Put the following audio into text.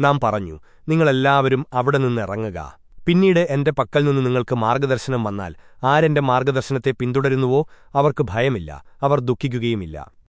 നാം പറഞ്ഞു നിങ്ങളെല്ലാവരും അവിടെ നിന്ന് ഇറങ്ങുക പിന്നീട് എന്റെ പക്കൽ നിന്ന് നിങ്ങൾക്ക് മാർഗദർശനം വന്നാൽ ആരെന്റെ മാർഗദർശനത്തെ പിന്തുടരുന്നുവോ? അവർക്ക് ഭയമില്ല അവർ ദുഃഖിക്കുകയുമില്ല.